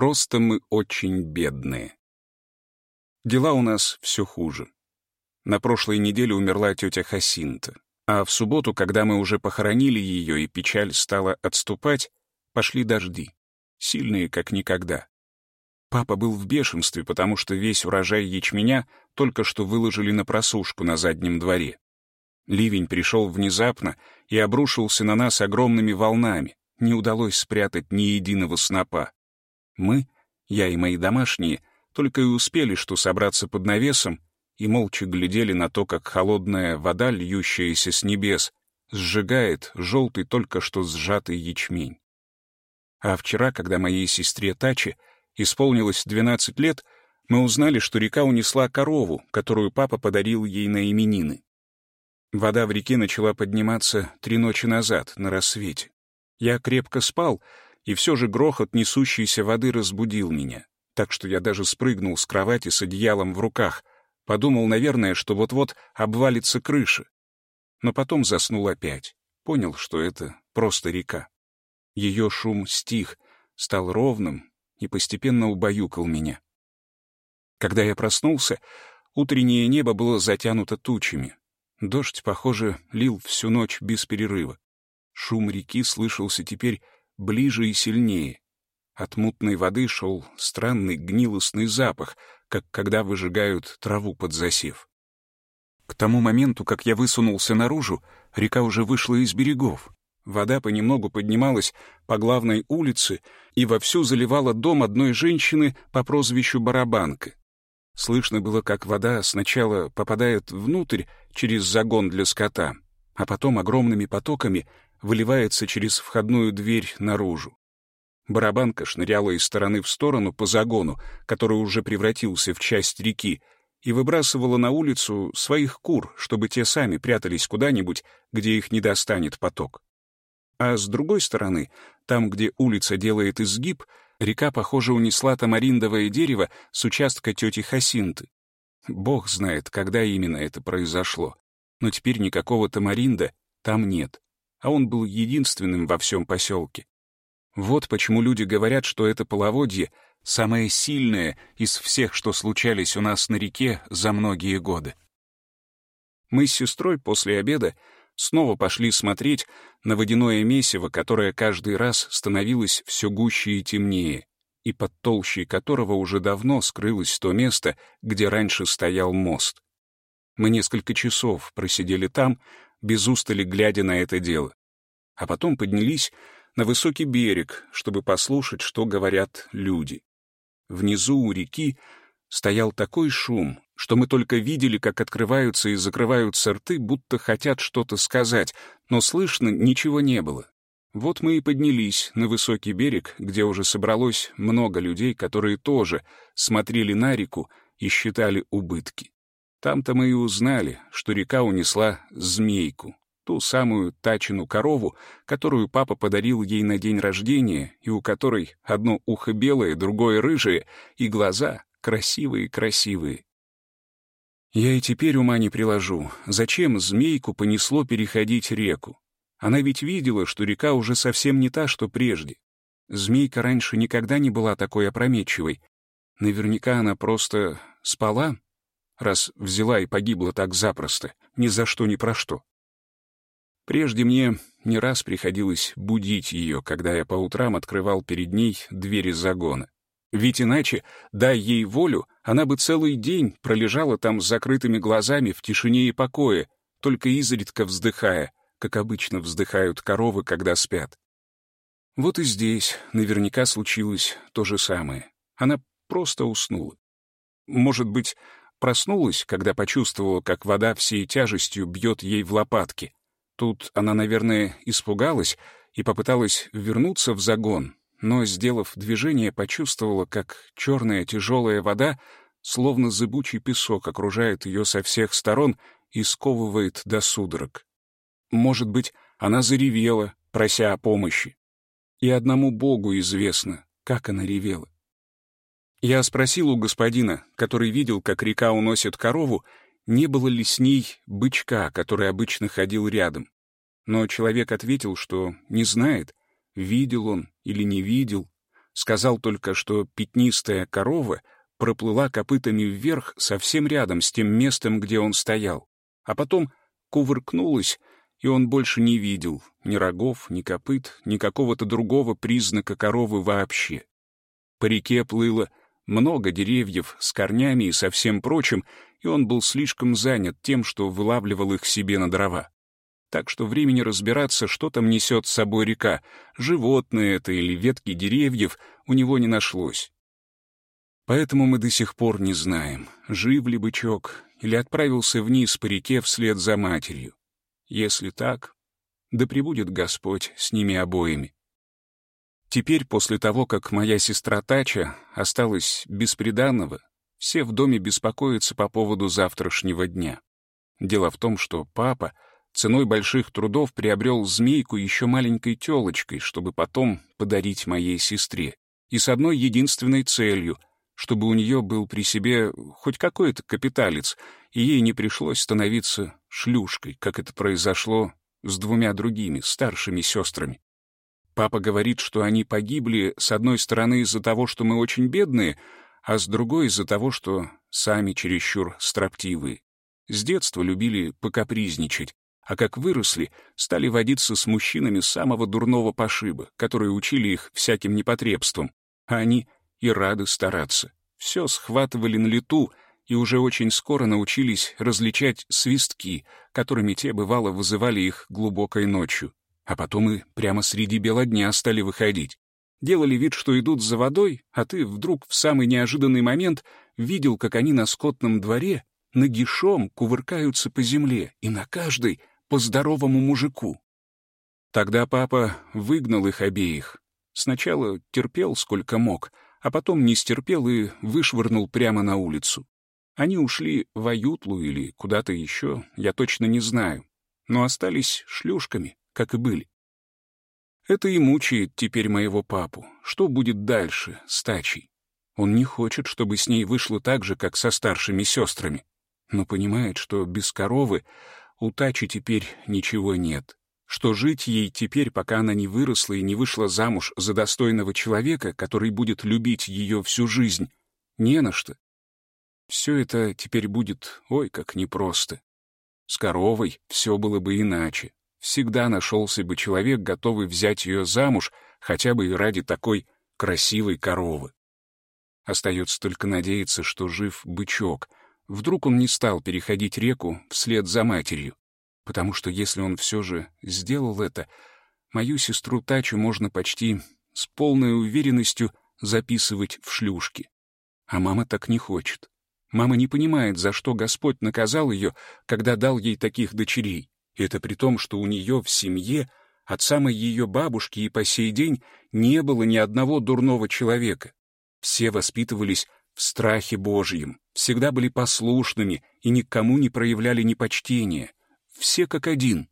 Просто мы очень бедные. Дела у нас все хуже. На прошлой неделе умерла тетя Хасинта, а в субботу, когда мы уже похоронили ее и печаль стала отступать, пошли дожди, сильные как никогда. Папа был в бешенстве, потому что весь урожай ячменя только что выложили на просушку на заднем дворе. Ливень пришел внезапно и обрушился на нас огромными волнами, не удалось спрятать ни единого снопа. Мы, я и мои домашние, только и успели что собраться под навесом и молча глядели на то, как холодная вода, льющаяся с небес, сжигает желтый только что сжатый ячмень. А вчера, когда моей сестре Тачи исполнилось 12 лет, мы узнали, что река унесла корову, которую папа подарил ей на именины. Вода в реке начала подниматься три ночи назад, на рассвете. Я крепко спал, и все же грохот несущейся воды разбудил меня, так что я даже спрыгнул с кровати с одеялом в руках, подумал, наверное, что вот-вот обвалится крыша. Но потом заснул опять, понял, что это просто река. Ее шум стих, стал ровным и постепенно убаюкал меня. Когда я проснулся, утреннее небо было затянуто тучами. Дождь, похоже, лил всю ночь без перерыва. Шум реки слышался теперь ближе и сильнее. От мутной воды шел странный гнилостный запах, как когда выжигают траву под засев. К тому моменту, как я высунулся наружу, река уже вышла из берегов. Вода понемногу поднималась по главной улице и вовсю заливала дом одной женщины по прозвищу Барабанка. Слышно было, как вода сначала попадает внутрь через загон для скота, а потом огромными потоками выливается через входную дверь наружу. Барабанка шныряла из стороны в сторону по загону, который уже превратился в часть реки, и выбрасывала на улицу своих кур, чтобы те сами прятались куда-нибудь, где их не достанет поток. А с другой стороны, там, где улица делает изгиб, река, похоже, унесла тамариндовое дерево с участка тети Хасинты. Бог знает, когда именно это произошло, но теперь никакого тамаринда там нет а он был единственным во всем поселке. Вот почему люди говорят, что это половодье самое сильное из всех, что случались у нас на реке за многие годы. Мы с сестрой после обеда снова пошли смотреть на водяное месиво, которое каждый раз становилось все гуще и темнее, и под толщей которого уже давно скрылось то место, где раньше стоял мост. Мы несколько часов просидели там, без устали глядя на это дело. А потом поднялись на высокий берег, чтобы послушать, что говорят люди. Внизу у реки стоял такой шум, что мы только видели, как открываются и закрываются рты, будто хотят что-то сказать, но слышно ничего не было. Вот мы и поднялись на высокий берег, где уже собралось много людей, которые тоже смотрели на реку и считали убытки. Там-то мы и узнали, что река унесла змейку, ту самую Тачину корову, которую папа подарил ей на день рождения, и у которой одно ухо белое, другое рыжее, и глаза красивые-красивые. Я и теперь ума не приложу, зачем змейку понесло переходить реку. Она ведь видела, что река уже совсем не та, что прежде. Змейка раньше никогда не была такой опрометчивой. Наверняка она просто спала, раз взяла и погибла так запросто, ни за что ни про что. Прежде мне не раз приходилось будить ее, когда я по утрам открывал перед ней двери загона. Ведь иначе, дай ей волю, она бы целый день пролежала там с закрытыми глазами в тишине и покое, только изредка вздыхая, как обычно вздыхают коровы, когда спят. Вот и здесь наверняка случилось то же самое. Она просто уснула. Может быть, проснулась, когда почувствовала, как вода всей тяжестью бьет ей в лопатки, Тут она, наверное, испугалась и попыталась вернуться в загон, но, сделав движение, почувствовала, как черная тяжелая вода, словно зыбучий песок, окружает ее со всех сторон и сковывает до судорог. Может быть, она заревела, прося о помощи. И одному Богу известно, как она ревела. Я спросил у господина, который видел, как река уносит корову, не было ли с ней бычка, который обычно ходил рядом. Но человек ответил, что не знает, видел он или не видел, Сказал только, что пятнистая корова проплыла копытами вверх совсем рядом с тем местом, где он стоял, а потом кувыркнулась, и он больше не видел ни рогов, ни копыт, ни какого-то другого признака коровы вообще. По реке плыло много деревьев с корнями и со всем прочим, и он был слишком занят тем, что вылавливал их себе на дрова. Так что времени разбираться, что там несет с собой река, животные это или ветки деревьев, у него не нашлось. Поэтому мы до сих пор не знаем, жив ли бычок или отправился вниз по реке вслед за матерью. Если так, да пребудет Господь с ними обоими. Теперь, после того, как моя сестра Тача осталась без приданного, все в доме беспокоятся по поводу завтрашнего дня. Дело в том, что папа ценой больших трудов приобрел змейку еще маленькой телочкой, чтобы потом подарить моей сестре. И с одной единственной целью — чтобы у нее был при себе хоть какой-то капиталец, и ей не пришлось становиться шлюшкой, как это произошло с двумя другими, старшими сестрами. Папа говорит, что они погибли с одной стороны из-за того, что мы очень бедные, а с другой из-за того, что сами чересчур строптивые. С детства любили покапризничать, а как выросли, стали водиться с мужчинами самого дурного пошиба, которые учили их всяким непотребством, а они и рады стараться. Все схватывали на лету и уже очень скоро научились различать свистки, которыми те, бывало, вызывали их глубокой ночью. А потом и прямо среди бела дня стали выходить. Делали вид, что идут за водой, а ты вдруг в самый неожиданный момент видел, как они на скотном дворе нагишом кувыркаются по земле, и на каждой по здоровому мужику. Тогда папа выгнал их обеих. Сначала терпел сколько мог, а потом не стерпел и вышвырнул прямо на улицу. Они ушли в Аютлу или куда-то еще, я точно не знаю, но остались шлюшками, как и были. Это и мучает теперь моего папу. Что будет дальше с Тачей? Он не хочет, чтобы с ней вышло так же, как со старшими сестрами, но понимает, что без коровы у Тачи теперь ничего нет что жить ей теперь, пока она не выросла и не вышла замуж за достойного человека, который будет любить ее всю жизнь, не на что. Все это теперь будет, ой, как непросто. С коровой все было бы иначе. Всегда нашелся бы человек, готовый взять ее замуж, хотя бы и ради такой красивой коровы. Остается только надеяться, что жив бычок. Вдруг он не стал переходить реку вслед за матерью потому что если он все же сделал это, мою сестру Тачу можно почти с полной уверенностью записывать в шлюшки. А мама так не хочет. Мама не понимает, за что Господь наказал ее, когда дал ей таких дочерей. Это при том, что у нее в семье от самой ее бабушки и по сей день не было ни одного дурного человека. Все воспитывались в страхе Божьем, всегда были послушными и никому не проявляли непочтения все как один.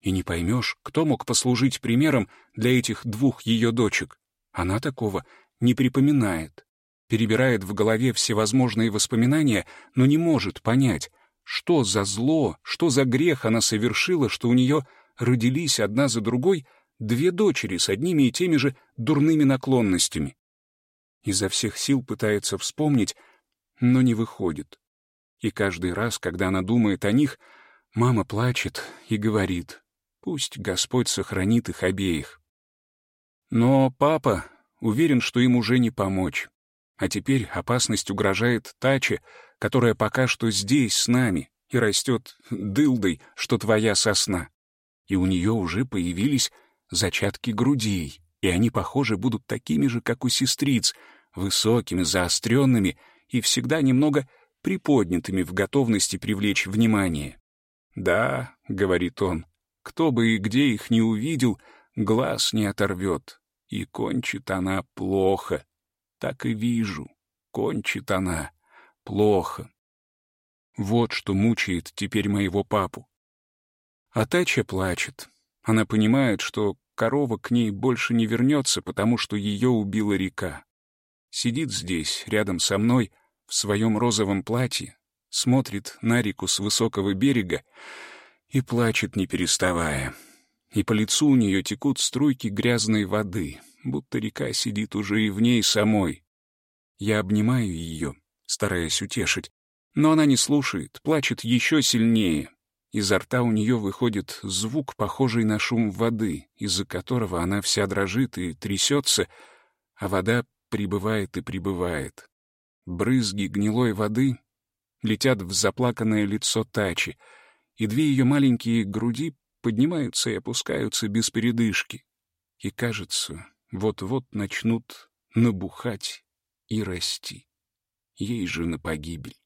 И не поймешь, кто мог послужить примером для этих двух ее дочек. Она такого не припоминает. Перебирает в голове всевозможные воспоминания, но не может понять, что за зло, что за грех она совершила, что у нее родились одна за другой две дочери с одними и теми же дурными наклонностями. Изо всех сил пытается вспомнить, но не выходит. И каждый раз, когда она думает о них, Мама плачет и говорит, пусть Господь сохранит их обеих. Но папа уверен, что им уже не помочь. А теперь опасность угрожает Таче, которая пока что здесь с нами и растет дылдой, что твоя сосна. И у нее уже появились зачатки грудей, и они, похоже, будут такими же, как у сестриц, высокими, заостренными и всегда немного приподнятыми в готовности привлечь внимание. «Да», — говорит он, — «кто бы и где их не увидел, глаз не оторвет, и кончит она плохо. Так и вижу, кончит она плохо». Вот что мучает теперь моего папу. А Тача плачет. Она понимает, что корова к ней больше не вернется, потому что ее убила река. Сидит здесь, рядом со мной, в своем розовом платье, смотрит на реку с высокого берега и плачет, не переставая. И по лицу у нее текут струйки грязной воды, будто река сидит уже и в ней самой. Я обнимаю ее, стараясь утешить, но она не слушает, плачет еще сильнее. Изо рта у нее выходит звук, похожий на шум воды, из-за которого она вся дрожит и трясется, а вода прибывает и прибывает. Брызги гнилой воды летят в заплаканное лицо Тачи, и две ее маленькие груди поднимаются и опускаются без передышки. И, кажется, вот-вот начнут набухать и расти. Ей же на погибель.